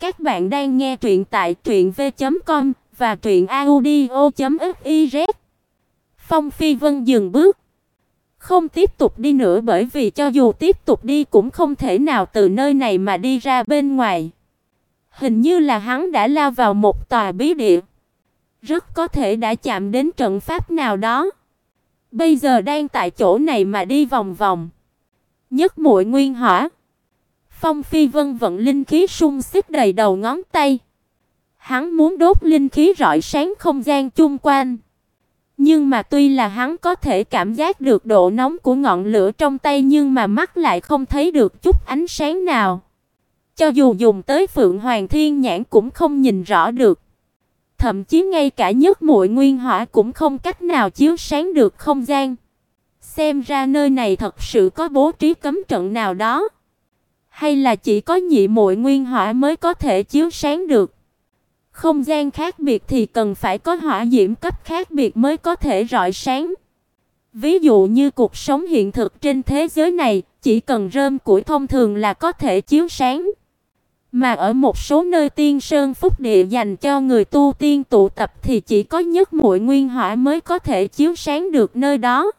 Các bạn đang nghe truyện tại truyệnv.com và truyệnaudio.fiz. Phong Phi Vân dừng bước, không tiếp tục đi nữa bởi vì cho dù tiếp tục đi cũng không thể nào từ nơi này mà đi ra bên ngoài. Hình như là hắn đã lao vào một tòa bí địa, rất có thể đã chạm đến trận pháp nào đó. Bây giờ đang tại chỗ này mà đi vòng vòng. Nhất muội nguyên hỏa Phong Phi Vân vận linh khí sung xích đầy đầu ngón tay. Hắn muốn đốt linh khí rọi sáng không gian chung quanh. Nhưng mà tuy là hắn có thể cảm giác được độ nóng của ngọn lửa trong tay nhưng mà mắt lại không thấy được chút ánh sáng nào. Cho dù dùng tới Phượng Hoàng Thiên nhãn cũng không nhìn rõ được. Thậm chí ngay cả nhất muội nguyên hỏa cũng không cách nào chiếu sáng được không gian. Xem ra nơi này thật sự có bố trí cấm trận nào đó hay là chỉ có nhị muội nguyên hỏa mới có thể chiếu sáng được. Không gian khác biệt thì cần phải có hỏa diễm cấp khác biệt mới có thể rọi sáng. Ví dụ như cuộc sống hiện thực trên thế giới này, chỉ cần rơm củi thông thường là có thể chiếu sáng. Mà ở một số nơi tiên sơn phúc địa dành cho người tu tiên tụ tập thì chỉ có nhất muội nguyên hỏa mới có thể chiếu sáng được nơi đó.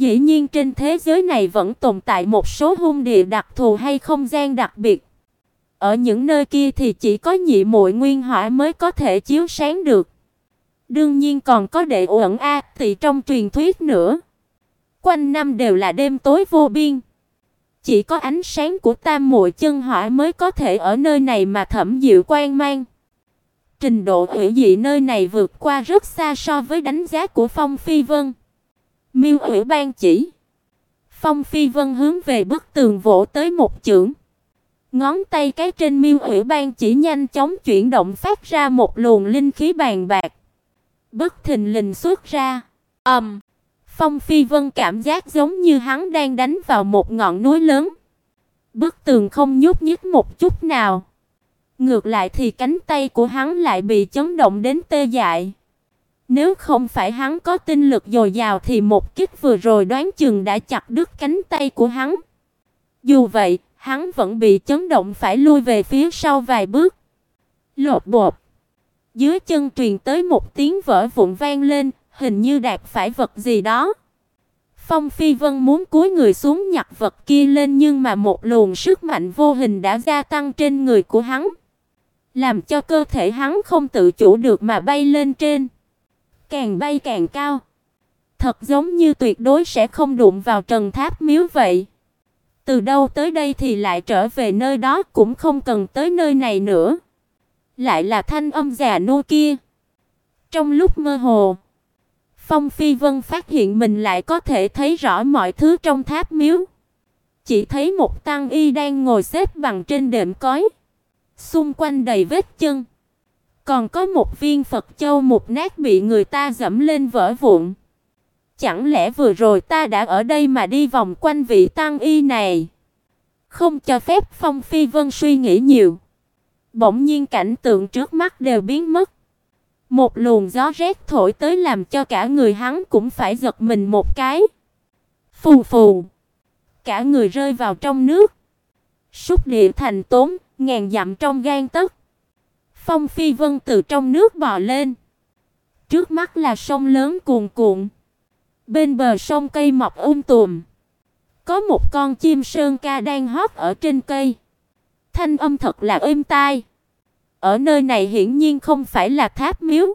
Dĩ nhiên trên thế giới này vẫn tồn tại một số hung địa đặc thù hay không gian đặc biệt. Ở những nơi kia thì chỉ có nhị muội nguyên hỏa mới có thể chiếu sáng được. Đương nhiên còn có đệ uẩn a thì trong truyền thuyết nữa. Quanh năm đều là đêm tối vô biên. Chỉ có ánh sáng của tam muội chân hỏa mới có thể ở nơi này mà thẩm dịu quan mang. Trình độ hủy dị nơi này vượt qua rất xa so với đánh giá của Phong Phi Vân. Miêu Ủy ban chỉ. Phong Phi Vân hướng về bức tường vỗ tới một chưởng. Ngón tay cái trên Miêu Ủy ban chỉ nhanh chóng chuyển động phát ra một luồng linh khí bàn bạc. bức thình lình xuất ra. Ầm. Um, Phong Phi Vân cảm giác giống như hắn đang đánh vào một ngọn núi lớn. Bức tường không nhúc nhích một chút nào. Ngược lại thì cánh tay của hắn lại bị chấn động đến tê dại. Nếu không phải hắn có tinh lực dồi dào thì một kích vừa rồi đoán chừng đã chặt đứt cánh tay của hắn. Dù vậy, hắn vẫn bị chấn động phải lui về phía sau vài bước. Lột bột. Dưới chân truyền tới một tiếng vỡ vụn vang lên, hình như đạp phải vật gì đó. Phong Phi Vân muốn cúi người xuống nhặt vật kia lên nhưng mà một luồng sức mạnh vô hình đã gia tăng trên người của hắn, làm cho cơ thể hắn không tự chủ được mà bay lên trên càng bay càng cao. Thật giống như tuyệt đối sẽ không đụng vào trần tháp miếu vậy. Từ đâu tới đây thì lại trở về nơi đó cũng không cần tới nơi này nữa. Lại là thanh âm già nô kia. Trong lúc mơ hồ, Phong Phi Vân phát hiện mình lại có thể thấy rõ mọi thứ trong tháp miếu. Chỉ thấy một tăng y đang ngồi xếp bằng trên đệm cối, xung quanh đầy vết chân. Còn có một viên Phật châu một nát bị người ta dẫm lên vỡ vụn. Chẳng lẽ vừa rồi ta đã ở đây mà đi vòng quanh vị tăng y này? Không cho phép Phong Phi Vân suy nghĩ nhiều. Bỗng nhiên cảnh tượng trước mắt đều biến mất. Một luồng gió rét thổi tới làm cho cả người hắn cũng phải giật mình một cái. Phù phù. Cả người rơi vào trong nước. Xúc địa thành tốn, ngàn dặm trong gan tấc. Phong Phi Vân từ trong nước bò lên. Trước mắt là sông lớn cuồn cuộn. Bên bờ sông cây mọc um tùm. Có một con chim sơn ca đang hót ở trên cây. Thanh âm thật là êm tai. Ở nơi này hiển nhiên không phải là tháp miếu.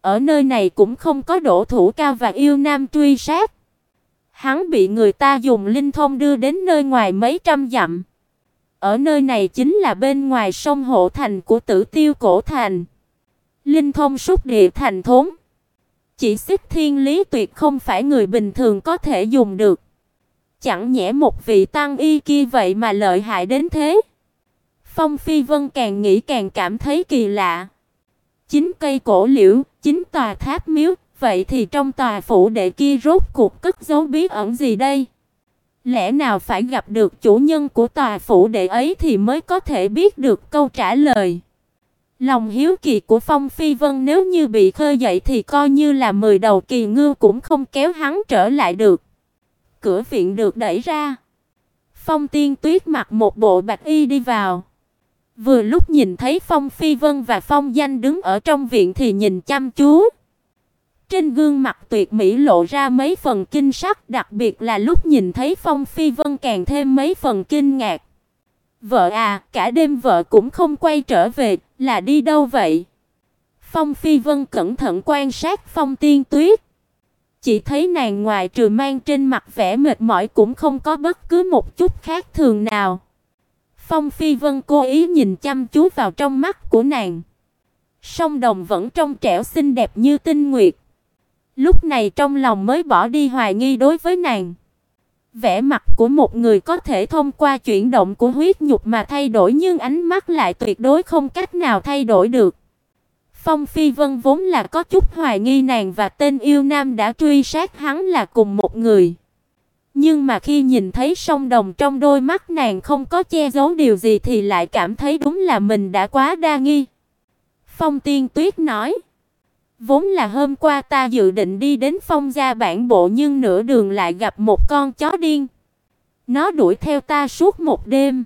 Ở nơi này cũng không có đổ thủ cao và yêu nam truy sát. Hắn bị người ta dùng linh thông đưa đến nơi ngoài mấy trăm dặm. Ở nơi này chính là bên ngoài sông hộ thành của Tử Tiêu cổ thành. Linh thông xúc địa thành thốn. Chỉ xích thiên lý tuyệt không phải người bình thường có thể dùng được. Chẳng nhẽ một vị tăng y kia vậy mà lợi hại đến thế. Phong Phi Vân càng nghĩ càng cảm thấy kỳ lạ. Chính cây cổ liễu, chính tòa tháp miếu, vậy thì trong tòa phủ đệ kia rốt cuộc cất giấu bí ẩn gì đây? Lẽ nào phải gặp được chủ nhân của tòa phủ đệ ấy thì mới có thể biết được câu trả lời. Lòng hiếu kỳ của Phong Phi Vân nếu như bị khơi dậy thì coi như là mười đầu kỳ ngưu cũng không kéo hắn trở lại được. Cửa viện được đẩy ra. Phong Tiên Tuyết mặc một bộ bạch y đi vào. Vừa lúc nhìn thấy Phong Phi Vân và Phong Danh đứng ở trong viện thì nhìn chăm chú. Trên gương mặt tuyệt mỹ lộ ra mấy phần kinh sắc, đặc biệt là lúc nhìn thấy Phong Phi Vân càng thêm mấy phần kinh ngạc. Vợ à, cả đêm vợ cũng không quay trở về, là đi đâu vậy? Phong Phi Vân cẩn thận quan sát Phong Tiên Tuyết. Chỉ thấy nàng ngoài trừ mang trên mặt vẻ mệt mỏi cũng không có bất cứ một chút khác thường nào. Phong Phi Vân cố ý nhìn chăm chú vào trong mắt của nàng. Song đồng vẫn trong trẻo xinh đẹp như tinh nguyệt. Lúc này trong lòng mới bỏ đi hoài nghi đối với nàng. Vẻ mặt của một người có thể thông qua chuyển động của huyết nhục mà thay đổi nhưng ánh mắt lại tuyệt đối không cách nào thay đổi được. Phong Phi Vân vốn là có chút hoài nghi nàng và tên yêu nam đã truy sát hắn là cùng một người. Nhưng mà khi nhìn thấy song đồng trong đôi mắt nàng không có che giấu điều gì thì lại cảm thấy đúng là mình đã quá đa nghi. Phong Tiên Tuyết nói: Vốn là hôm qua ta dự định đi đến Phong gia bản bộ nhưng nửa đường lại gặp một con chó điên. Nó đuổi theo ta suốt một đêm.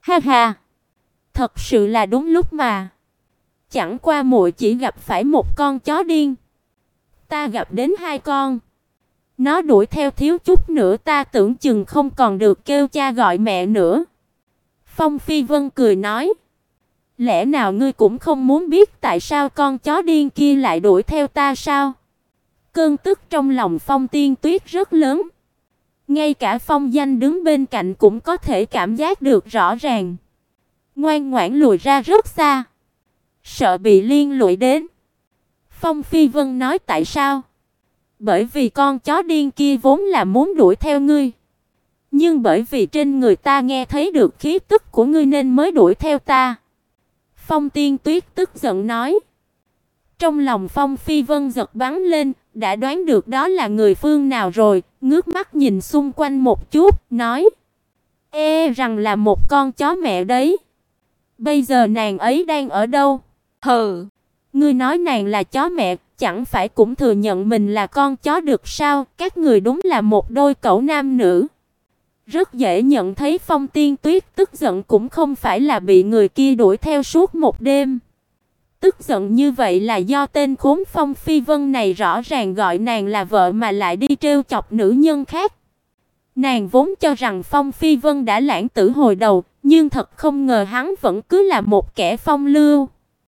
Ha ha. Thật sự là đúng lúc mà. Chẳng qua muội chỉ gặp phải một con chó điên. Ta gặp đến hai con. Nó đuổi theo thiếu chút nữa ta tưởng chừng không còn được kêu cha gọi mẹ nữa. Phong Phi Vân cười nói. Lẽ nào ngươi cũng không muốn biết tại sao con chó điên kia lại đuổi theo ta sao? Cơn tức trong lòng Phong Tiên Tuyết rất lớn. Ngay cả Phong Danh đứng bên cạnh cũng có thể cảm giác được rõ ràng. Ngoan ngoãn lùi ra rất xa, sợ bị liên lụy đến. Phong Phi Vân nói tại sao? Bởi vì con chó điên kia vốn là muốn đuổi theo ngươi. Nhưng bởi vì trên người ta nghe thấy được khí tức của ngươi nên mới đuổi theo ta. Phong Tiên Tuyết tức giận nói. Trong lòng Phong Phi Vân giật bắn lên, đã đoán được đó là người phương nào rồi, ngước mắt nhìn xung quanh một chút, nói: "E rằng là một con chó mẹ đấy. Bây giờ nàng ấy đang ở đâu?" "Hừ, ngươi nói nàng là chó mẹ, chẳng phải cũng thừa nhận mình là con chó được sao? Các người đúng là một đôi cẩu nam nữ." Rất dễ nhận thấy Phong Tiên Tuyết tức giận cũng không phải là bị người kia đuổi theo suốt một đêm. Tức giận như vậy là do tên khốn Phong Phi Vân này rõ ràng gọi nàng là vợ mà lại đi trêu chọc nữ nhân khác. Nàng vốn cho rằng Phong Phi Vân đã lãng tử hồi đầu, nhưng thật không ngờ hắn vẫn cứ là một kẻ phong lưu.